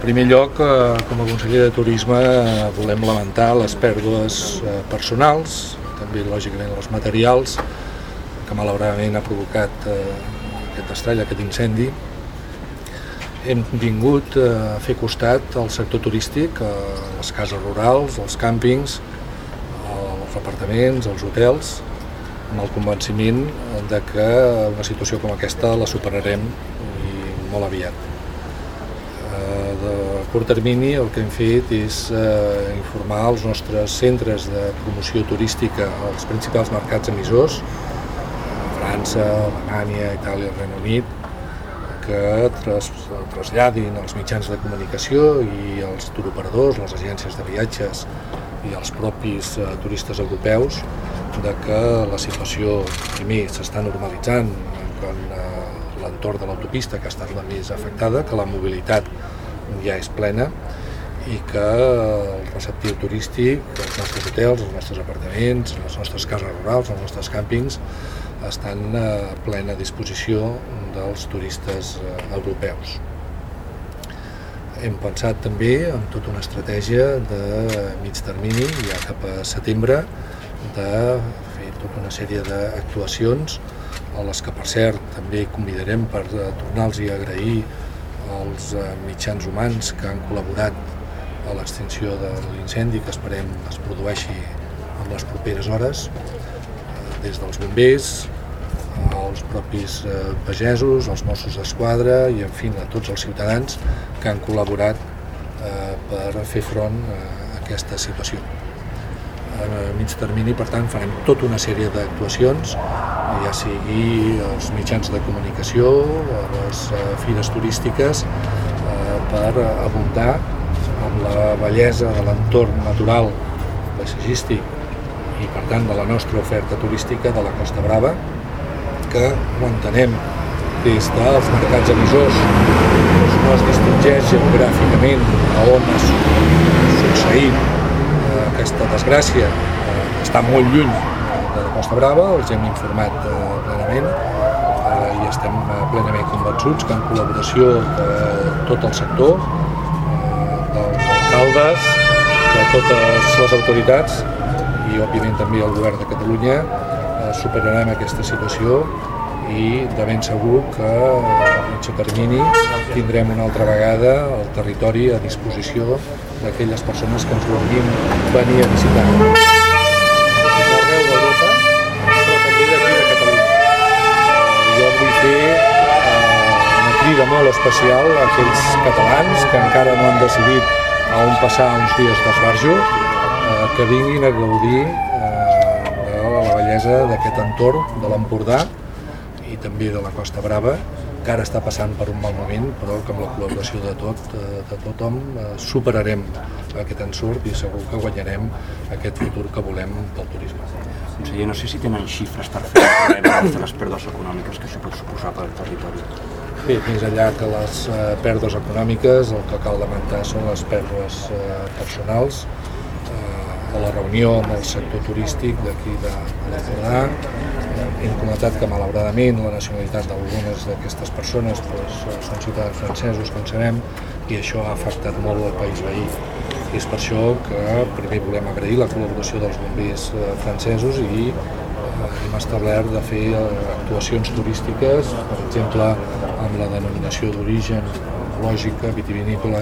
Primer lloc, eh, com a conseller de Turisme, eh, volem lamentar les pèrdues eh, personals, també lògicament els materials, que malauradament ha provocat aquest estrell, aquest incendi. Hem vingut a fer costat al sector turístic, a les cases rurals, als càmpings, als apartaments, als hotels, amb el convenciment de que una situació com aquesta la superarem i molt aviat. Eh, de curt termini el que hem fet és eh, informar els nostres centres de promoció turística als principals mercats emissors, França, Alemanya, Itàlia, Regne Unit, que tras, traslladin els mitjans de comunicació i els turoperadors, les agències de viatges i els propis eh, turistes europeus de que la situació primer s'està normalitzant en eh, l'entorn de l'autopista que ha estat la més afectada, que la mobilitat ja és plena i que el receptiu turístic, els nostres hotels, els nostres apartaments, les nostres cases rurals, els nostres càmpings estan a plena disposició dels turistes eh, europeus. Hem pensat també en tota una estratègia de mig termini, ja cap a setembre, de fer tota una sèrie d'actuacions a les que per cert també convidarem per eh, tornar-los a agrair als eh, mitjans humans que han col·laborat a l'extinció de l'incendi que esperem es produeixi en les properes hores, des dels bombers, als propis pagesos, als Mossos d'Esquadra i, en fi, a tots els ciutadans que han col·laborat eh, per fer front a aquesta situació. A mig termini, per tant, farem tota una sèrie d'actuacions, ja sigui els mitjans de comunicació, les eh, fires turístiques, eh, per abundar amb la bellesa de l'entorn natural paisatgístic i per tant de la nostra oferta turística de la Costa Brava, que ho entenem des dels mercats emissors doncs no es distingeix geogràficament a on ha succeït eh, aquesta desgràcia. Eh, està molt lluny Costa Brava, els hem informat eh, plenament eh, i estem eh, plenament convençuts que en col·laboració de tot el sector, dels alcaldes, de totes les autoritats i òbviament també el govern de Catalunya superarem aquesta situació i de ben segur que a mitjà termini tindrem una altra vegada el territori a disposició d'aquelles persones que ens vulguin venir a visitar. D'arreu d'Europa, però també d'aquí de Catalunya. Jo vull fer eh, crida molt especial a aquells catalans que encara no han decidit a on passar uns dies d'esbarjo, eh, que vinguin a gaudir eh, de la bellesa d'aquest entorn de l'Empordà i també de la Costa Brava, que ara està passant per un mal moment, però que amb la col·laboració de, tot, de tothom eh, superarem aquest ensurt i segur que guanyarem aquest futur que volem del turisme. Conseller, no sé si tenen xifres per fer de les pèrdues econòmiques que això pot suposar per al territori. Bé, més enllà que les eh, pèrdues econòmiques, el que cal lamentar són les pèrdues eh, personals, eh, a la reunió amb el sector turístic d'aquí de, l'Empordà, hem comentat que malauradament la nacionalitat d'algunes d'aquestes persones doncs, són ciutadans francesos, com sabem, i això ha afectat molt el país veí. I és per això que primer volem agrair la col·laboració dels bombers francesos i hem establert de fer actuacions turístiques, per exemple, amb la denominació d'origen lògica vitivinícola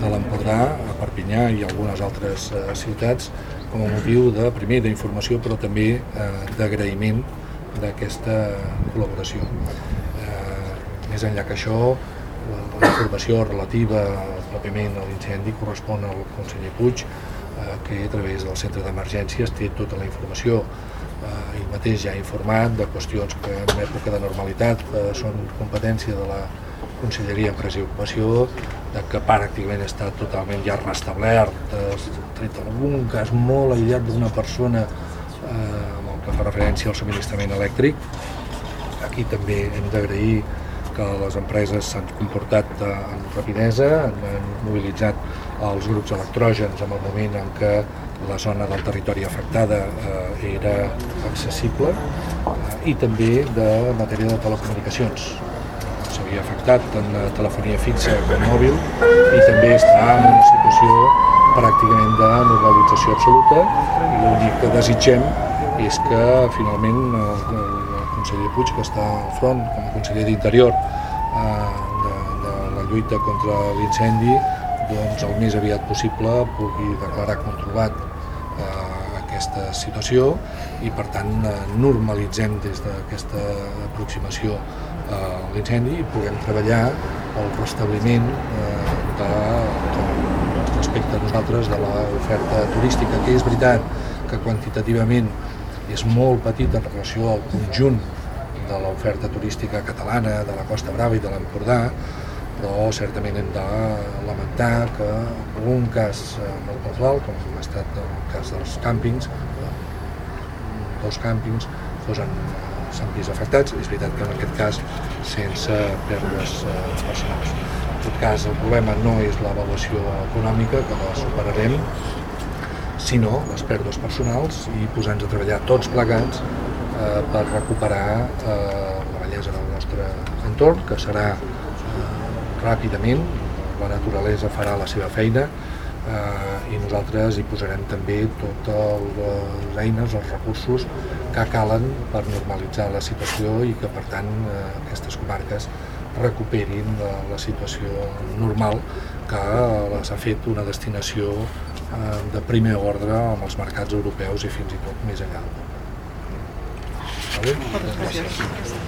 de l'Empordà, a Perpinyà i algunes altres ciutats, com a motiu de, primer, d'informació, però també eh, d'agraïment d'aquesta col·laboració. Eh, més enllà que això, la, la informació relativa pròpiament a l'incendi correspon al conseller Puig, eh, que a través del centre d'emergències té tota la informació. Eh, ell mateix ja ha informat de qüestions que en època de normalitat eh, són competència de la Conselleria Empresa i Ocupació, de que pràcticament està totalment ja restablert, eh, tret algun cas molt aïllat d'una persona eh, que fa referència al subministrament elèctric. Aquí també hem d'agrair que les empreses s'han comportat eh, amb rapidesa, han mobilitzat els grups electrògens en el moment en què la zona del territori afectada eh, era accessible eh, i també de matèria de telecomunicacions. havia afectat tant la telefonia fixa com mòbil i també està en una situació pràcticament de normalització absoluta i l'únic que desitgem és que finalment el conseller Puig, que està al front com a conseller d'Interior eh, de, de la lluita contra l'incendi, doncs el més aviat possible pugui declarar controlat eh, aquesta situació i per tant eh, normalitzem des d'aquesta aproximació a l'incendi i puguem treballar el restabliment eh, de, de, respecte a nosaltres de l'oferta turística, que és veritat que quantitativament és molt petit en relació al conjunt de l'oferta turística catalana, de la Costa Brava i de l'Empordà, però certament hem de lamentar que en algun cas eh, molt puntual, com ha estat el cas dels càmpings, eh, dos càmpings fosen s'han vist afectats, és veritat que en aquest cas sense pèrdues eh, personals. En tot cas, el problema no és l'avaluació econòmica, que la superarem, sinó les pèrdues personals i posar-nos a treballar tots plegats eh, per recuperar eh, la bellesa del nostre entorn, que serà eh, ràpidament, la naturalesa farà la seva feina eh, i nosaltres hi posarem també totes les eines, els recursos que calen per normalitzar la situació i que per tant eh, aquestes comarques recuperin la, la situació normal que les ha fet una destinació eh, de primer ordre amb els mercats europeus i fins i tot més enllà. Moltes gràcies.